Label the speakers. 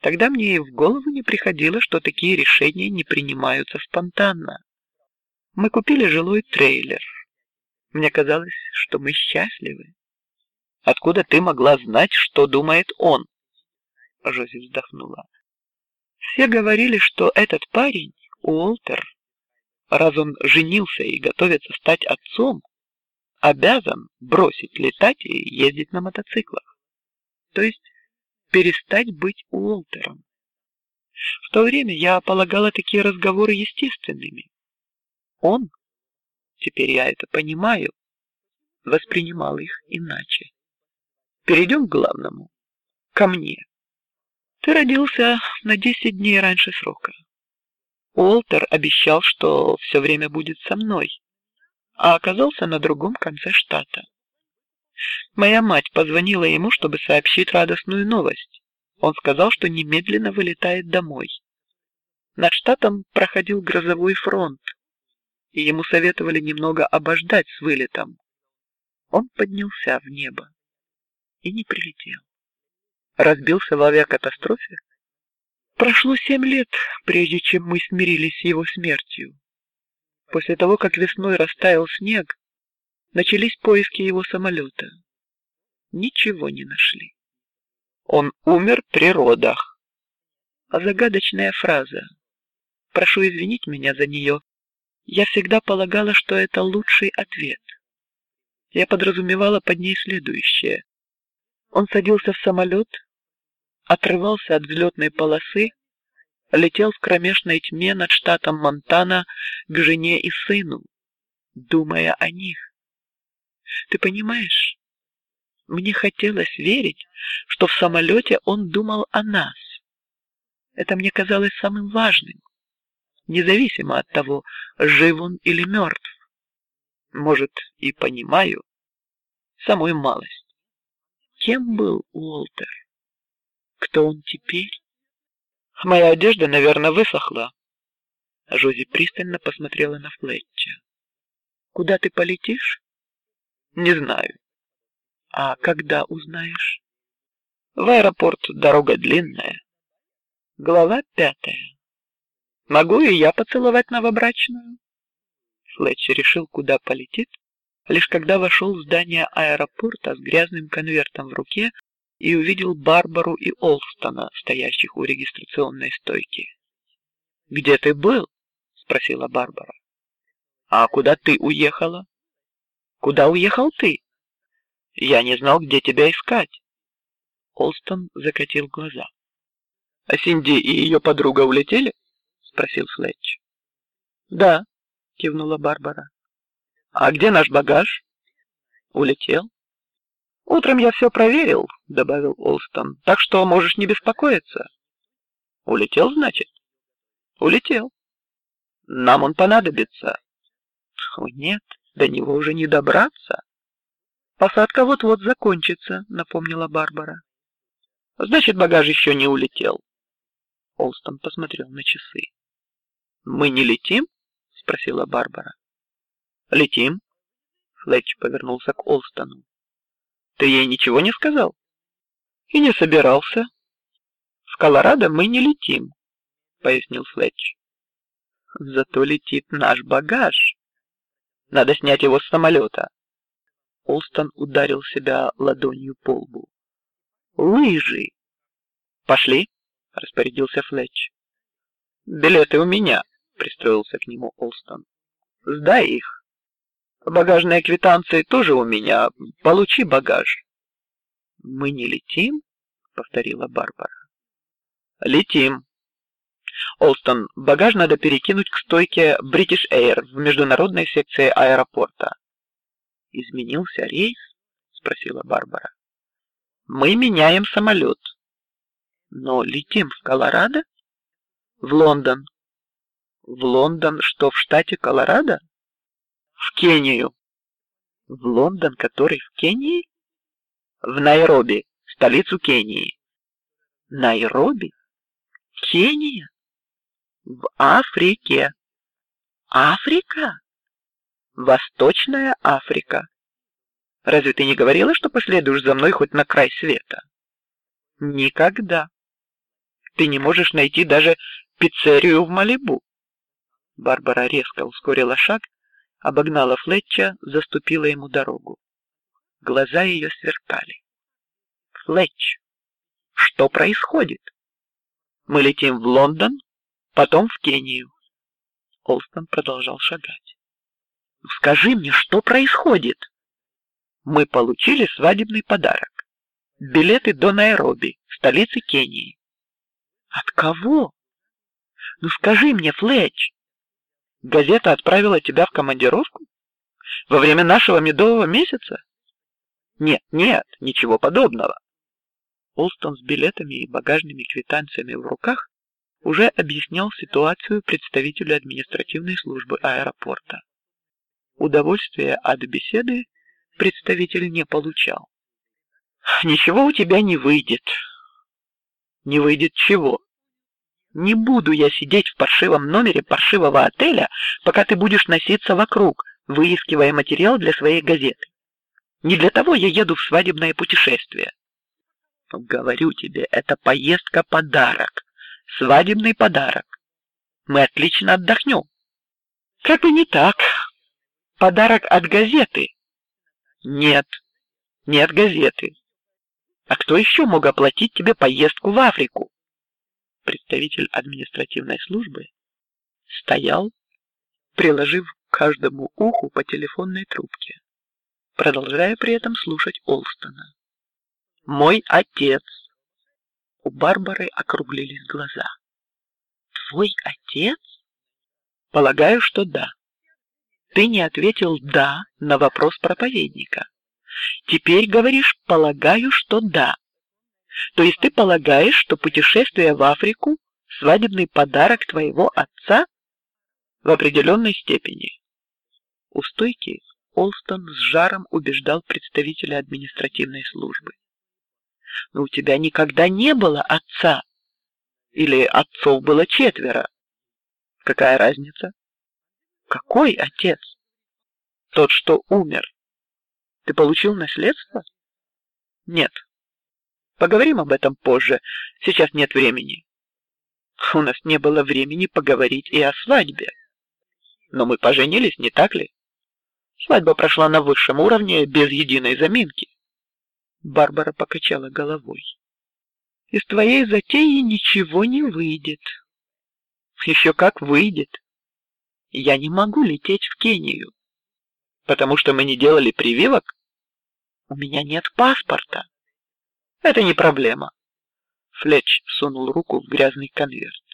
Speaker 1: Тогда мне и в голову не приходило, что такие решения не принимаются спонтанно. Мы купили жилой трейлер. Мне казалось, что мы счастливы. Откуда ты могла знать, что думает он? Жози вздохнула. Все говорили, что этот парень Уолтер, раз он женился и готовится стать отцом, обязан бросить летать и ездить на мотоциклах. То есть перестать быть Уолтером. В то время я полагала такие разговоры естественными. Он, теперь я это понимаю, воспринимал их иначе. Перейдем к главному, ко мне. Ты родился на десять дней раньше срока. Уолтер обещал, что все время будет со мной, а оказался на другом конце штата. Моя мать позвонила ему, чтобы сообщить радостную новость. Он сказал, что немедленно вылетает домой. Над штатом проходил грозовой фронт, и ему советовали немного обождать с вылетом. Он поднялся в небо и не прилетел. Разбился в авиакатастрофе. Прошло семь лет, прежде чем мы смирились с его смертью. После того, как весной растаял снег, начались поиски его самолета. Ничего не нашли. Он умер при родах. А загадочная фраза. Прошу извинить меня за нее. Я всегда полагала, что это лучший ответ. Я подразумевала под ней следующее: он садился в самолет, отрывался от взлетной полосы, летел в кромешной тьме над штатом Монтана к жене и сыну, думая о них. Ты понимаешь? Мне хотелось верить, что в самолете он думал о нас. Это мне казалось самым важным, независимо от того, жив он или мертв. Может, и понимаю самую малость. Кем был Уолтер? Кто он теперь? Моя одежда, наверное, высохла. Жози пристально посмотрела на Флетча. Куда ты полетишь? Не знаю. А когда узнаешь? В аэропорт дорога длинная. Глава пятая. Могу и я поцеловать новобрачную? Флетчер решил, куда полетит, лишь когда вошел в здание аэропорта с грязным конвертом в руке и увидел Барбару и Олстона, стоящих у регистрационной стойки. Где ты был? спросила Барбара. А куда ты уехала? Куда уехал ты? Я не знал, где тебя искать. Олстон закатил глаза. А Синди и ее подруга улетели? спросил Флетч. Да, кивнула Барбара. А где наш багаж? Улетел. Утром я все проверил, добавил Олстон, так что можешь не беспокоиться. Улетел, значит? Улетел. Нам он понадобится. О, нет, до него уже не добраться. Посадка вот-вот закончится, напомнила Барбара. Значит, багаж еще не улетел. Олстон посмотрел на часы. Мы не летим? спросила Барбара. Летим. Флетч повернулся к Олстону. Ты ей ничего не сказал? И не собирался. В Колорадо мы не летим, пояснил Флетч. Зато летит наш багаж. Надо снять его с самолета. Олстон ударил себя ладонью по лбу. Лыжи. Пошли, распорядился Флетч. Билеты у меня, пристроился к нему Олстон. Сдай их. Багажные квитанции тоже у меня. Получи багаж. Мы не летим, повторила Барбара. Летим. Олстон, багаж надо перекинуть к стойке British Air в международной секции аэропорта. Изменился рейс? спросила Барбара. Мы меняем самолет. Но летим в Колорадо? В Лондон. В Лондон, что в штате Колорадо? В Кению. В Лондон, который в Кении? В Найроби, столицу Кении. Найроби? Кения? В Африке. Африка? Восточная Африка. Разве ты не говорила, что последуешь за мной хоть на край света? Никогда. Ты не можешь найти даже пиццерию в Малибу. Барбара резко ускорила шаг, обогнала Флетча, заступила ему дорогу. Глаза ее сверкали. Флетч, что происходит? Мы летим в Лондон, потом в Кению. Олстон продолжал шагать. Скажи мне, что происходит? Мы получили свадебный подарок. Билеты до Найроби, столицы Кении. От кого? Ну скажи мне, Флетч. Газета отправила тебя в командировку во время нашего медового месяца? Нет, нет, ничего подобного. Олстон с билетами и багажными квитанциями в руках уже объяснял ситуацию представителю административной службы аэропорта. Удовольствия от беседы представитель не получал. Ничего у тебя не выйдет. Не выйдет чего? Не буду я сидеть в паршивом номере паршивого отеля, пока ты будешь носиться вокруг, выискивая материал для своей газеты. Не для того я еду в свадебное путешествие. Говорю тебе, это поездка подарок, свадебный подарок. Мы отлично отдохнем. Как бы не так. Подарок от газеты. Нет, нет газеты. А кто еще мог оплатить тебе поездку в Африку? Представитель административной службы стоял, приложив к каждому уху по телефонной трубке, продолжая при этом слушать Олстона. Мой отец. У Барбары округлились глаза. Твой отец? Полагаю, что да. Ты не ответил да на вопрос проповедника. Теперь говоришь, полагаю, что да. То есть ты полагаешь, что путешествие в Африку свадебный подарок твоего отца в определенной степени. У стойки Олстон с жаром убеждал представителя административной службы. Но у тебя никогда не было отца, или отцов было четверо. Какая разница? Какой отец? Тот, что умер. Ты получил наследство? Нет. Поговорим об этом позже. Сейчас нет времени. У нас не было времени поговорить и о свадьбе. Но мы поженились, не так ли? Свадьба прошла на высшем уровне без единой заминки. Барбара покачала головой. Из твоей затеи ничего не выйдет. Еще как выйдет. Я не могу лететь в Кению, потому что мы не делали прививок. У меня нет паспорта. Это не проблема. Флетч сунул руку в грязный конверт.